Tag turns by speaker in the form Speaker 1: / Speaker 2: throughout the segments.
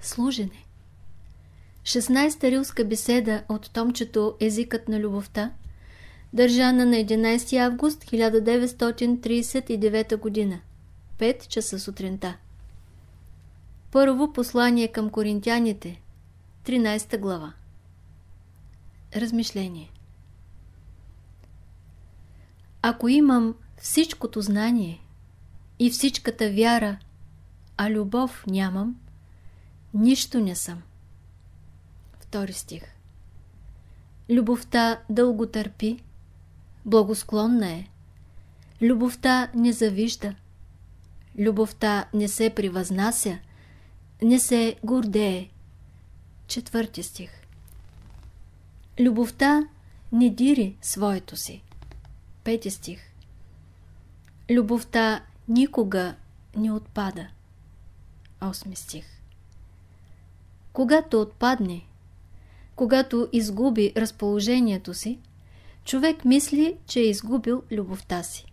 Speaker 1: Служене. 16-та рилска беседа от томчето Езикът на любовта държана на 11 август 1939 г. 5 часа сутринта. Първо послание към коринтяните 13 глава. Размишление. Ако имам всичкото знание и всичката вяра, а любов нямам, нищо не съм. Втори стих Любовта дълго търпи, благосклонна е. Любовта не завижда. Любовта не се превъзнася, не се гордее. Четвърти стих Любовта не дири своето си. Пети стих Любовта никога не отпада. Осми стих Когато отпадне, когато изгуби разположението си, човек мисли, че е изгубил любовта си.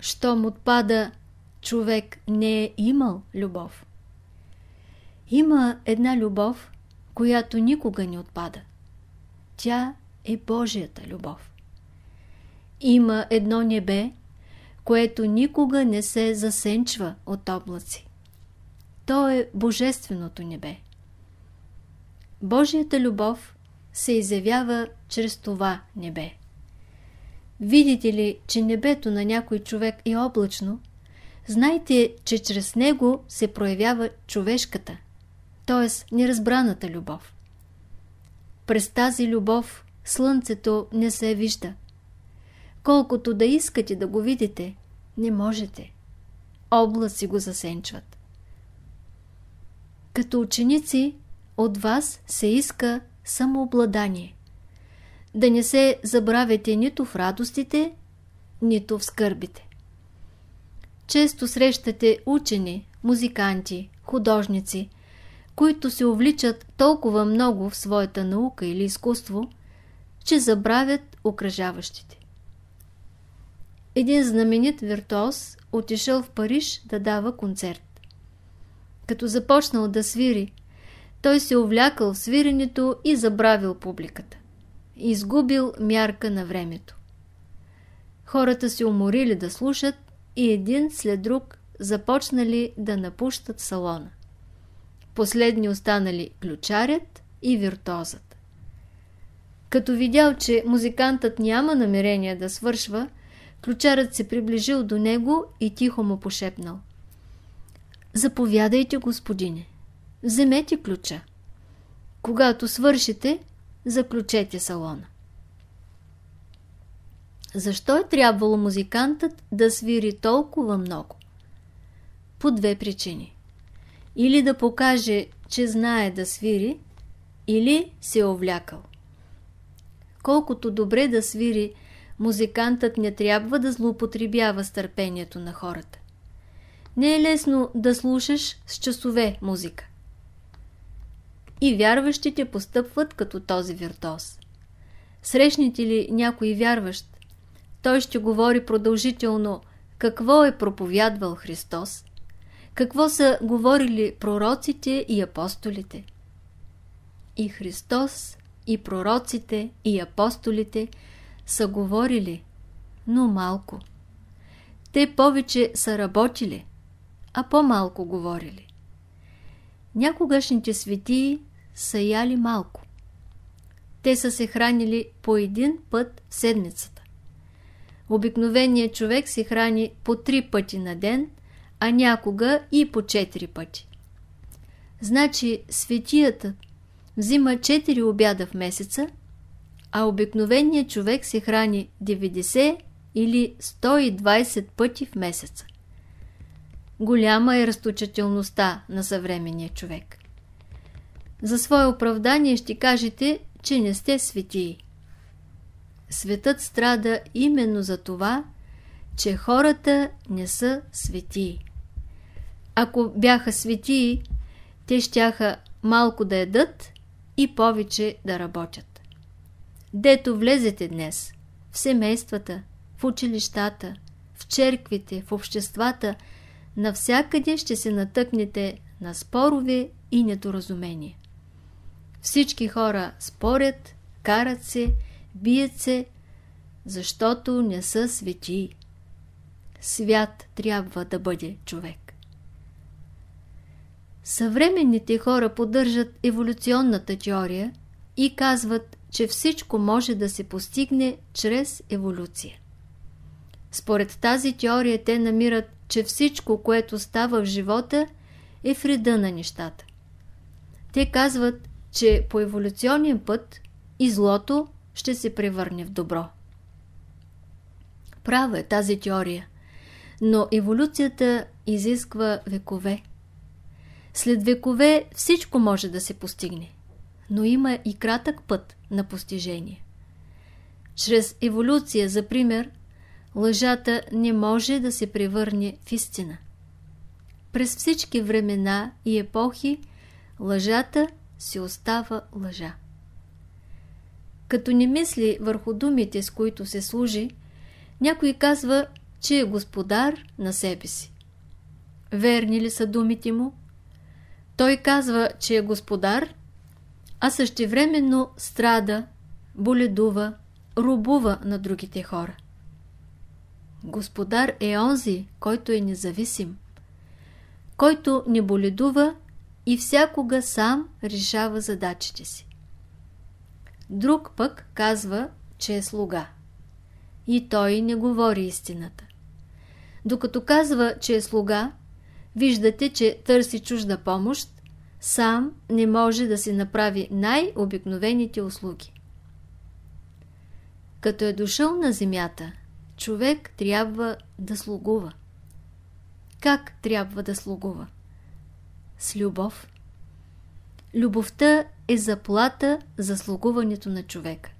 Speaker 1: Щом отпада, човек не е имал любов. Има една любов, която никога не отпада. Тя е Божията любов. Има едно небе, което никога не се засенчва от облаци. То е Божественото небе. Божията любов се изявява чрез това небе. Видите ли, че небето на някой човек е облачно, знайте, че чрез него се проявява човешката, т.е. неразбраната любов. През тази любов слънцето не се вижда. Колкото да искате да го видите, не можете. Облаци го засенчват. Като ученици от вас се иска самообладание. Да не се забравяте нито в радостите, нито в скърбите. Често срещате учени, музиканти, художници, които се увличат толкова много в своята наука или изкуство, че забравят окръжаващите. Един знаменит виртуоз отишъл в Париж да дава концерт. Като започнал да свири, той се увлякал в свиренето и забравил публиката. Изгубил мярка на времето. Хората се уморили да слушат и един след друг започнали да напущат салона. Последни останали ключарят и виртуозът. Като видял, че музикантът няма намерение да свършва, ключарът се приближил до него и тихо му пошепнал. Заповядайте, господине вземете ключа. Когато свършите, заключете салона. Защо е трябвало музикантът да свири толкова много? По две причини. Или да покаже, че знае да свири, или се е овлякал. Колкото добре да свири, музикантът не трябва да злоупотребява с търпението на хората. Не е лесно да слушаш с часове музика и вярващите постъпват като този виртуоз. Срещнете ли някой вярващ, той ще говори продължително какво е проповядвал Христос, какво са говорили пророците и апостолите. И Христос, и пророците, и апостолите са говорили, но малко. Те повече са работили, а по-малко говорили. Някогашните светии са яли малко. Те са се хранили по един път в седмицата. Обикновеният човек се храни по три пъти на ден, а някога и по четири пъти. Значи светията взима 4 обяда в месеца, а обикновеният човек се храни 90 или 120 пъти в месеца. Голяма е разточателността на съвременния човек. За свое оправдание ще кажете, че не сте светии. Светът страда именно за това, че хората не са светии. Ако бяха светии, те щяха малко да едат и повече да работят. Дето влезете днес, в семействата, в училищата, в черквите, в обществата, навсякъде ще се натъкнете на спорове и недоразумение. Всички хора спорят, карат се, бият се, защото не са светии. Свят трябва да бъде човек. Съвременните хора поддържат еволюционната теория и казват, че всичко може да се постигне чрез еволюция. Според тази теория те намират, че всичко, което става в живота, е в реда на нещата. Те казват, че по еволюционен път и злото ще се превърне в добро. Права е тази теория, но еволюцията изисква векове. След векове всичко може да се постигне, но има и кратък път на постижение. Чрез еволюция, за пример, лъжата не може да се превърне в истина. През всички времена и епохи лъжата си остава лъжа. Като не мисли върху думите, с които се служи, някой казва, че е господар на себе си. Верни ли са думите му? Той казва, че е господар, а същевременно страда, боледува, рубува на другите хора. Господар е онзи, който е независим, който не боледува и всякога сам решава задачите си. Друг пък казва, че е слуга. И той не говори истината. Докато казва, че е слуга, виждате, че търси чужда помощ, сам не може да си направи най-обикновените услуги. Като е дошъл на земята, човек трябва да слугува. Как трябва да слугува? С любов. Любовта е заплата за слугуването на човека.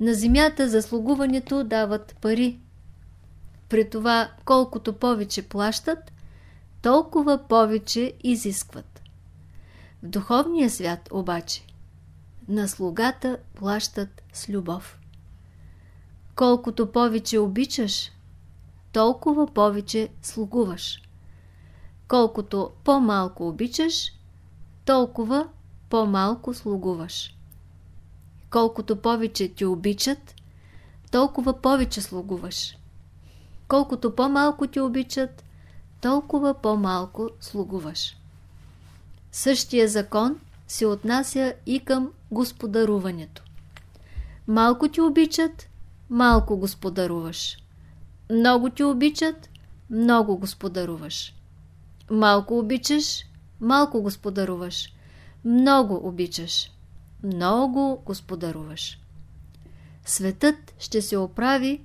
Speaker 1: На земята за слугуването дават пари. При това, колкото повече плащат, толкова повече изискват. В духовния свят обаче на слугата плащат с любов. Колкото повече обичаш, толкова повече слугуваш. Колкото по-малко обичаш, толкова по-малко слугуваш. Колкото повече ти обичат, толкова повече слугуваш. Колкото по-малко ти обичат, толкова по-малко слугуваш. Същия закон се отнася и към господаруването. Малко ти обичат, малко господаруваш. Много ти обичат, много господаруваш. Малко обичаш, малко господаруваш. Много обичаш, много господаруваш. Светът ще се оправи,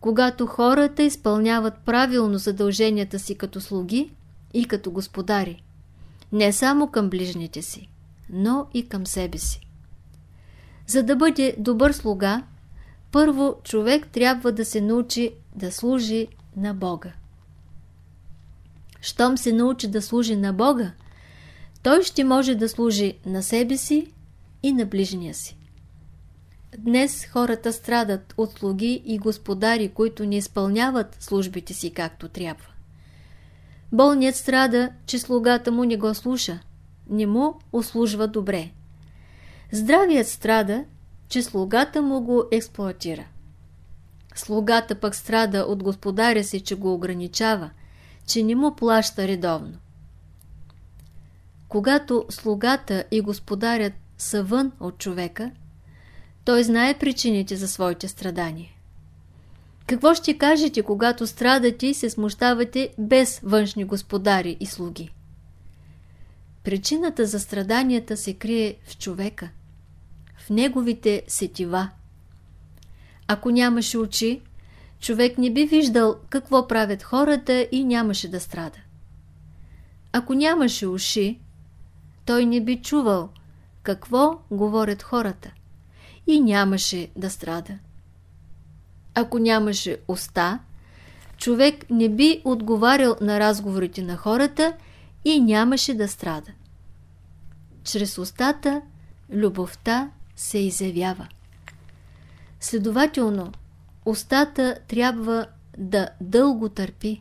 Speaker 1: когато хората изпълняват правилно задълженията си като слуги и като господари. Не само към ближните си, но и към себе си. За да бъде добър слуга, първо човек трябва да се научи да служи на Бога. Щом се научи да служи на Бога, той ще може да служи на себе си и на ближния си. Днес хората страдат от слуги и господари, които не изпълняват службите си както трябва. Болният страда, че слугата му не го слуша, не му услужва добре. Здравият страда, че слугата му го експлуатира. Слугата пък страда от господаря си, че го ограничава, че не му плаща редовно. Когато слугата и господарят са вън от човека, той знае причините за своите страдания. Какво ще кажете, когато страдате и се смущавате без външни господари и слуги? Причината за страданията се крие в човека, в неговите сетива. Ако нямаше очи, човек не би виждал какво правят хората и нямаше да страда. Ако нямаше уши, той не би чувал какво говорят хората и нямаше да страда. Ако нямаше уста, човек не би отговарял на разговорите на хората и нямаше да страда. Чрез устата любовта се изявява. Следователно, устата трябва да дълго търпи,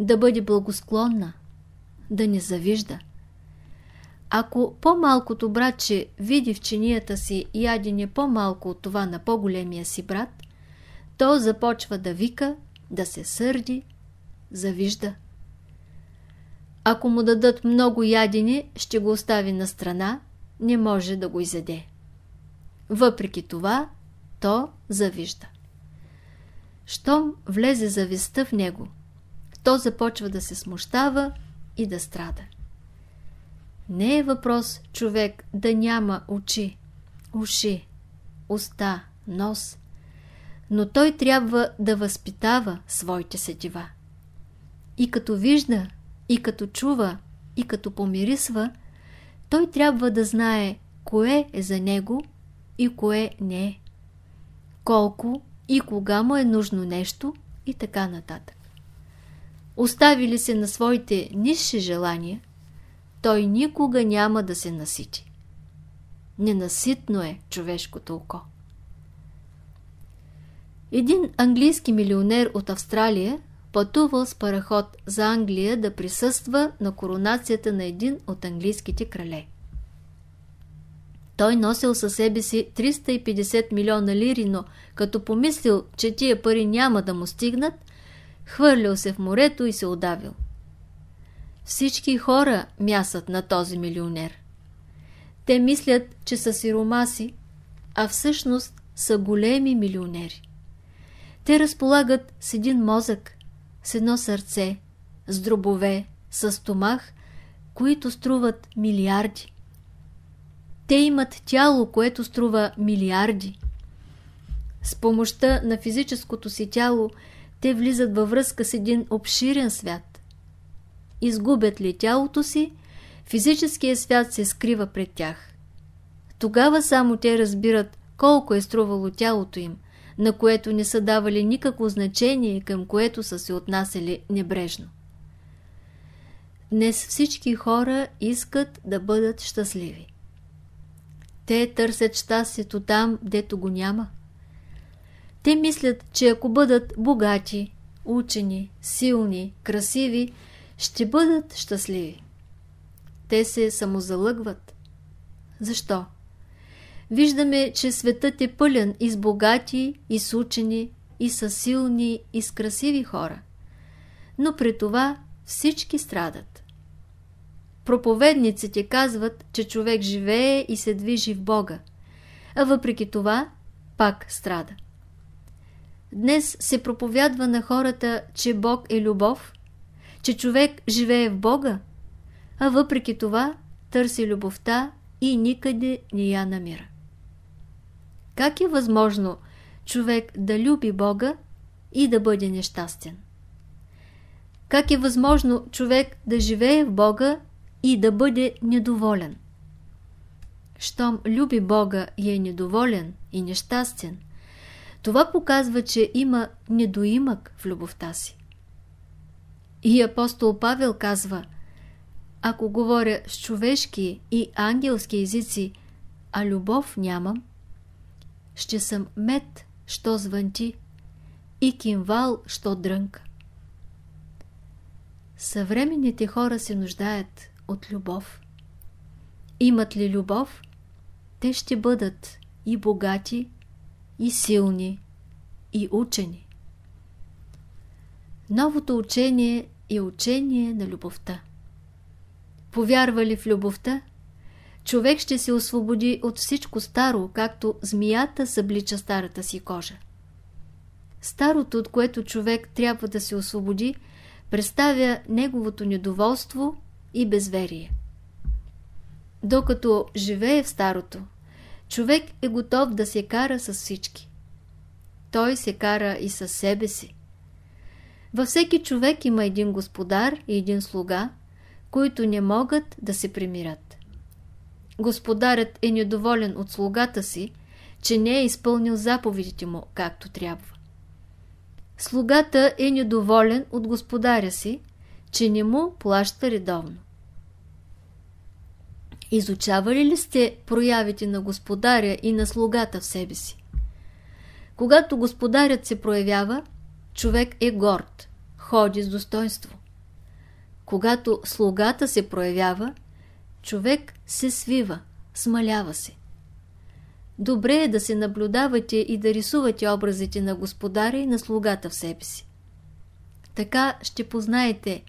Speaker 1: да бъде благосклонна, да не завижда – Ако по-малкото братче види в чинията си ядене по-малко от това на по-големия си брат, то започва да вика, да се сърди, завижда. Ако му дадат много ядене, ще го остави на страна, не може да го изеде. Въпреки това, то завижда. Щом влезе завистта в него, то започва да се смущава и да страда. Не е въпрос човек да няма очи, уши, уста, нос, но той трябва да възпитава своите сетива. И като вижда, и като чува, и като помирисва, той трябва да знае кое е за него и кое не е. Колко и кога му е нужно нещо и така нататък. Остави ли се на своите нисши желания, той никога няма да се насити. Ненаситно е човешкото око. Един английски милионер от Австралия пътувал с параход за Англия да присъства на коронацията на един от английските крале. Той носил със себе си 350 милиона лири, но като помислил, че тия пари няма да му стигнат, хвърлял се в морето и се удавил. Всички хора мясат на този милионер. Те мислят, че са сиромаси, а всъщност са големи милионери. Те разполагат с един мозък, с едно сърце, с дробове, с стомах, които струват милиарди. Те имат тяло, което струва милиарди. С помощта на физическото си тяло те влизат във връзка с един обширен свят. Изгубят ли тялото си, физическият свят се скрива пред тях. Тогава само те разбират колко е струвало тялото им, на което не са давали никакво значение към което са се отнасяли небрежно. Днес всички хора искат да бъдат щастливи. Те търсят щастието там, дето го няма. Те мислят, че ако бъдат богати, учени, силни, красиви, ще бъдат щастливи. Те се самозалъгват. Защо? Виждаме, че светът е пълен и с богати, и с учени, и с силни, и с красиви хора. Но при това всички страдат. Проповедниците казват, че човек живее и се движи в Бога, а въпреки това пак страда. Днес се проповядва на хората, че Бог е любов, че човек живее в Бога, а въпреки това търси любовта и никъде не я намира. Как е възможно човек да люби Бога и да бъде нещастен? Как е възможно човек да живее в Бога и да бъде недоволен? Щом люби Бога и е недоволен и нещастен, това показва, че има недоимък в любовта си. И апостол Павел казва, ако говоря с човешки и ангелски езици, а любов нямам, ще съм мед, що звънти, и кимвал, що дрънка. Съвременните хора се нуждаят от любов. Имат ли любов, те ще бъдат и богати, и силни, и учени. Новото учение е учение на любовта. Повярва ли в любовта, човек ще се освободи от всичко старо, както змията съблича старата си кожа. Старото, от което човек трябва да се освободи, представя неговото недоволство и безверие. Докато живее в старото, човек е готов да се кара с всички. Той се кара и със себе си. Във всеки човек има един господар и един слуга, които не могат да се примирят. Господарят е недоволен от слугата си, че не е изпълнил заповедите му както трябва. Слугата е недоволен от господаря си, че не му плаща редовно. Изучавали ли сте проявите на господаря и на слугата в себе си? Когато господарят се проявява, човек е горд, ходи с достоинство. Когато слугата се проявява, човек се свива, смалява се. Добре е да се наблюдавате и да рисувате образите на господаря и на слугата в себе си. Така ще познаете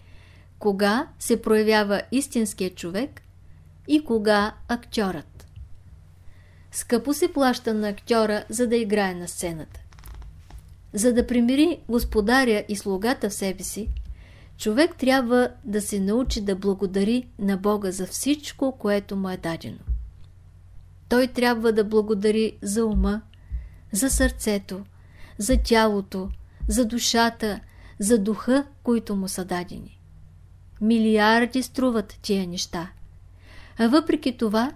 Speaker 1: кога се проявява истинският човек и кога актьорът. Скъпо се плаща на актьора, за да играе на сцената. За да примири господаря и слугата в себе си, човек трябва да се научи да благодари на Бога за всичко, което му е дадено. Той трябва да благодари за ума, за сърцето, за тялото, за душата, за духа, които му са дадени. Милиарди струват тия неща. А въпреки това,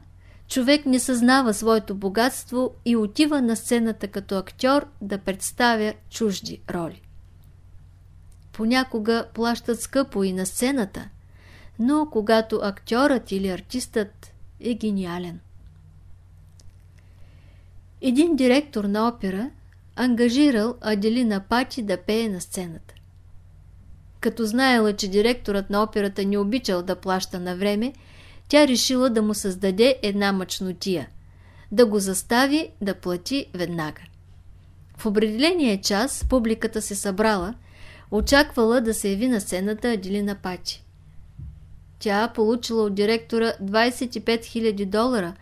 Speaker 1: човек не съзнава своето богатство и отива на сцената като актьор да представя чужди роли. Понякога плащат скъпо и на сцената, но когато актьорът или артистът е гениален. Един директор на опера ангажирал Аделина Пати да пее на сцената. Като знаела, че директорът на операта не обичал да плаща на време, тя решила да му създаде една мъчнотия, да го застави да плати веднага. В определения час публиката се събрала, очаквала да се яви на сцената Аделина Пачи. Тя получила от директора 25 000 долара,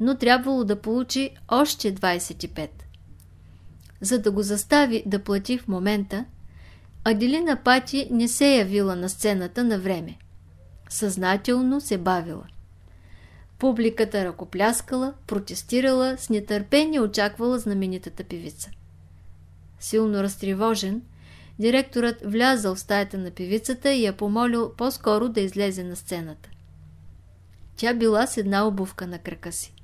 Speaker 1: но трябвало да получи още 25. За да го застави да плати в момента, Аделина Пати не се явила на сцената на време. Съзнателно се бавила. Публиката ръкопляскала, протестирала, с нетърпение очаквала знаменитата певица. Силно разтревожен, директорът влязал в стаята на певицата и я помолил по-скоро да излезе на сцената. Тя била с една обувка на крака си.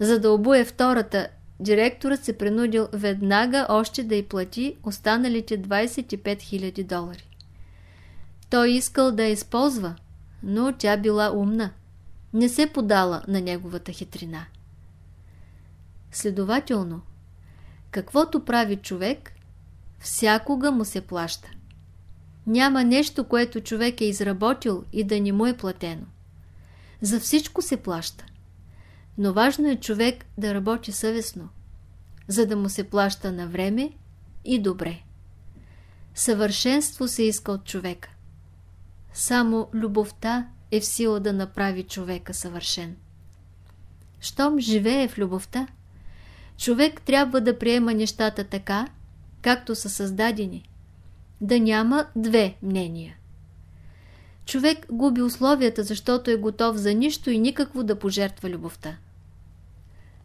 Speaker 1: За да обуе втората, директорът се принудил веднага още да й плати останалите 25 000 долари. Той искал да я използва, но тя била умна. Не се подала на неговата хитрина. Следователно, каквото прави човек, всякога му се плаща. Няма нещо, което човек е изработил и да не му е платено. За всичко се плаща. Но важно е човек да работи съвестно, за да му се плаща на време и добре. Съвършенство се иска от човека. Само любовта е в сила да направи човека съвършен. Щом живее в любовта, човек трябва да приема нещата така, както са създадени, да няма две мнения. Човек губи условията, защото е готов за нищо и никакво да пожертва любовта.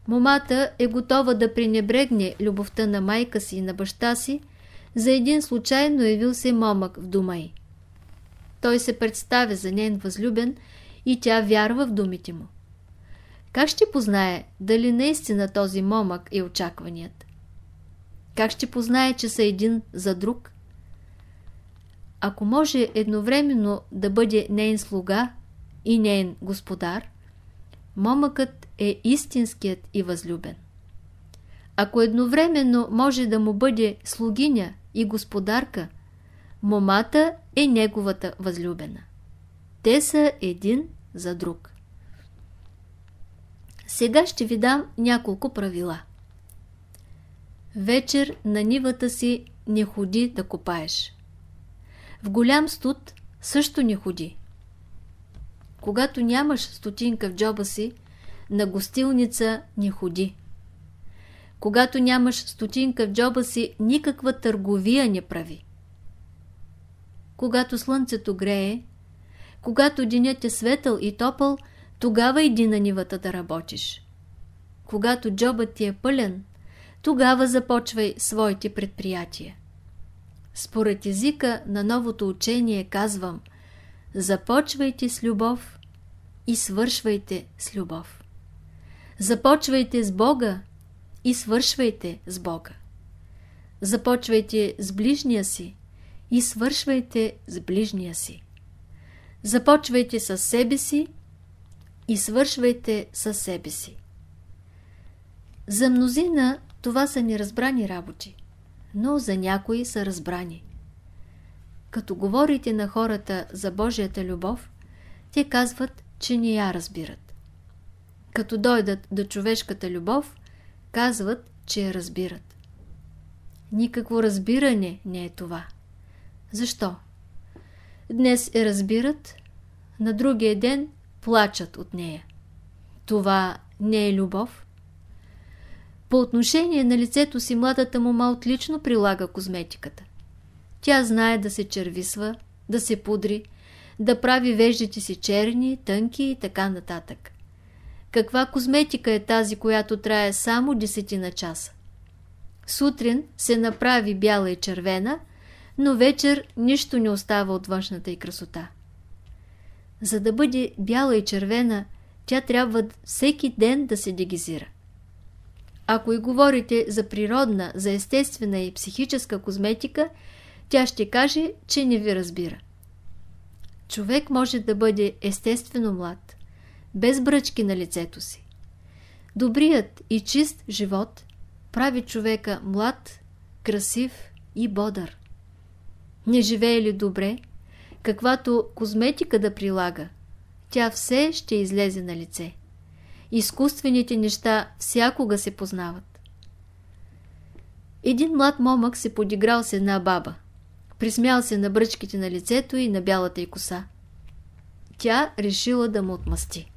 Speaker 1: Момата е готова да пренебрегне любовта на майка си и на баща си за един случайно явил се момък в дома й. Той се представя за нейн възлюбен и тя вярва в думите му. Как ще познае дали наистина този момък е очакваният? Как ще познае, че са един за друг? Ако може едновременно да бъде нейн слуга и нейн господар, момъкът е истинският и възлюбен. Ако едновременно може да му бъде слугиня и господарка, момата е неговата възлюбена. Те са един за друг. Сега ще ви дам няколко правила. Вечер на нивата си не ходи да копаеш. В голям студ също не ходи. Когато нямаш стотинка в джоба си, на гостилница не ходи. Когато нямаш стотинка в джоба си, никаква търговия не прави. Когато слънцето грее, когато денят е светъл и топъл, тогава иди на нивата да работиш. Когато джобът ти е пълен, тогава започвай своите предприятия. Според езика на новото учение казвам Започвайте с любов и свършвайте с любов. Започвайте с Бога и свършвайте с Бога. Започвайте с ближния си и свършвайте с ближния си. Започвайте с себе си и свършвайте с себе си. За мнозина това са неразбрани работи, но за някои са разбрани. Като говорите на хората за Божията любов, те казват, че не я разбират. Като дойдат до човешката любов, казват, че я разбират. Никакво разбиране не е това. Защо? Днес я разбират, на другия ден плачат от нея. Това не е любов. По отношение на лицето си младата мома отлично прилага козметиката. Тя знае да се червисва, да се пудри, да прави веждите си черни, тънки и така нататък. Каква козметика е тази, която трае само десетина часа? Сутрин се направи бяла и червена, но вечер нищо не остава от външната й красота. За да бъде бяла и червена, тя трябва всеки ден да се дегизира. Ако и говорите за природна, за естествена и психическа козметика, тя ще каже, че не ви разбира. Човек може да бъде естествено млад, без бръчки на лицето си. Добрият и чист живот прави човека млад, красив и бодър. Не живее ли добре, каквато козметика да прилага, тя все ще излезе на лице. Изкуствените неща всякога се познават. Един млад момък се подиграл с една баба. Присмял се на бръчките на лицето и на бялата й коса. Тя решила да му отмъсти.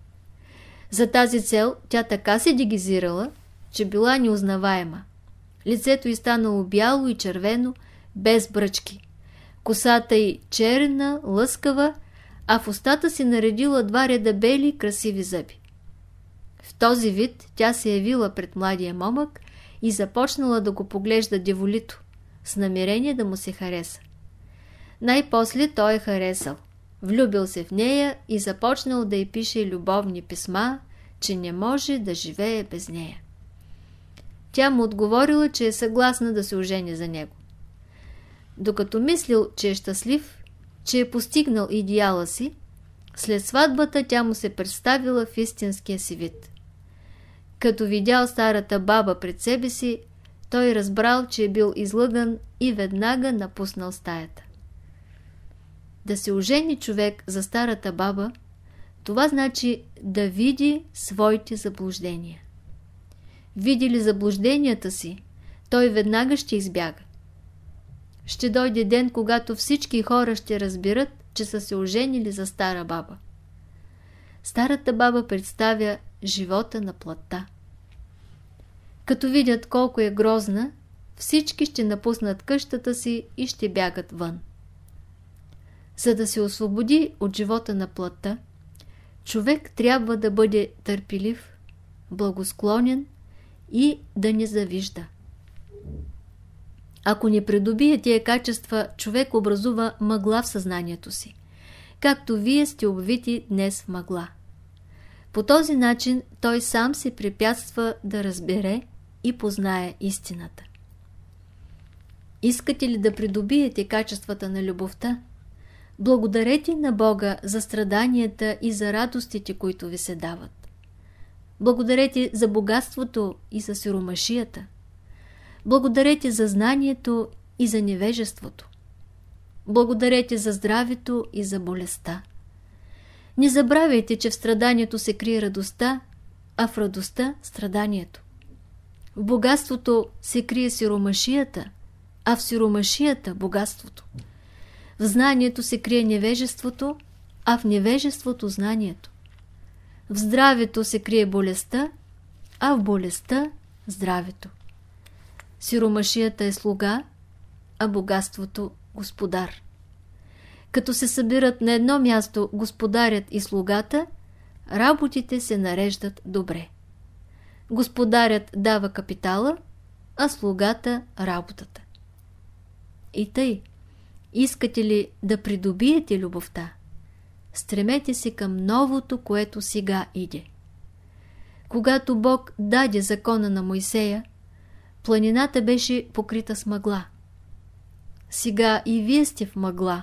Speaker 1: За тази цел тя така се дегизирала, че била неузнаваема. Лицето й станало бяло и червено, без бръчки. Косата й черна, лъскава, а в устата си наредила два реда бели, красиви зъби. В този вид тя се явила пред младия момък и започнала да го поглежда деволито, с намерение да му се хареса. Най-после той е харесал. Влюбил се в нея и започнал да й пише любовни писма, че не може да живее без нея. Тя му отговорила, че е съгласна да се ожени за него. Докато мислил, че е щастлив, че е постигнал идеала си, след сватбата тя му се представила в истинския си вид. Като видял старата баба пред себе си, той разбрал, че е бил излъган и веднага напуснал стаята. Да се ожени човек за старата баба, това значи да види своите заблуждения. Види ли заблужденията си, той веднага ще избяга. Ще дойде ден, когато всички хора ще разберат, че са се оженили за стара баба. Старата баба представя живота на плътта. Като видят колко е грозна, всички ще напуснат къщата си и ще бягат вън. За да се освободи от живота на плътта, човек трябва да бъде търпелив, благосклонен и да не завижда. Ако не придобие тия качества, човек образува мъгла в съзнанието си, както вие сте обвити днес в мъгла. По този начин той сам се препятства да разбере и познае истината. Искате ли да придобиете качествата на любовта? Благодарете на Бога за страданията и за радостите, които ви се дават. Благодарете за богатството и за сиромашията. Благодарете за знанието и за невежеството. Благодарете за здравето и за болестта. Не забравяйте, че в страданието се крие радостта, а в радостта – страданието. В богатството се крие сиромашията, а в сиромашията – богатството. В знанието се крие невежеството, а в невежеството – знанието. В здравето се крие болестта, а в болестта – здравето. Сиромашията е слуга, а богатството – господар. Като се събират на едно място господарят и слугата, работите се нареждат добре. Господарят дава капитала, а слугата – работата. И тъй, искате ли да придобиете любовта? Стремете се към новото, което сега иде. Когато Бог даде закона на Моисея, планината беше покрита с мъгла. Сега и вие сте в мъгла,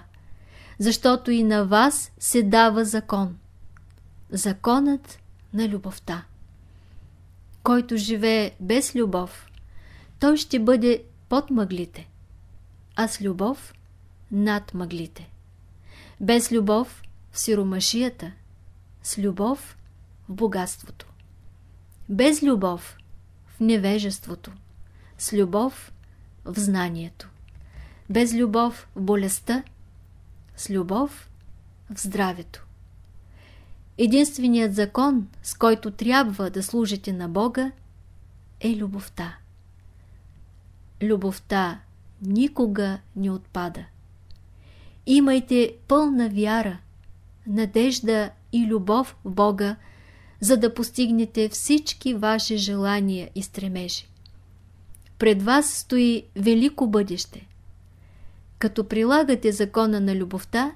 Speaker 1: защото и на вас се дава закон. Законът на любовта. Който живее без любов, той ще бъде под мъглите, а с любов над мъглите. Без любов в сиромашията, С любов в богатството. Без любов в невежеството. С любов в знанието. Без любов в болестта. С любов в здравето. Единственият закон, с който трябва да служите на Бога, е любовта. Любовта никога не отпада. Имайте пълна вяра, надежда и любов в Бога, за да постигнете всички ваши желания и стремежи. Пред вас стои велико бъдеще. Като прилагате закона на любовта,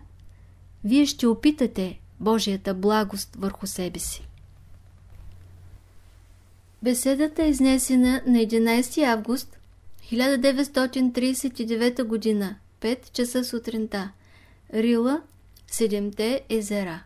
Speaker 1: вие ще опитате Божията благост върху себе си. Беседата е изнесена на 11 август 1939 г. 5 часа сутринта. Рила, Седемте езера.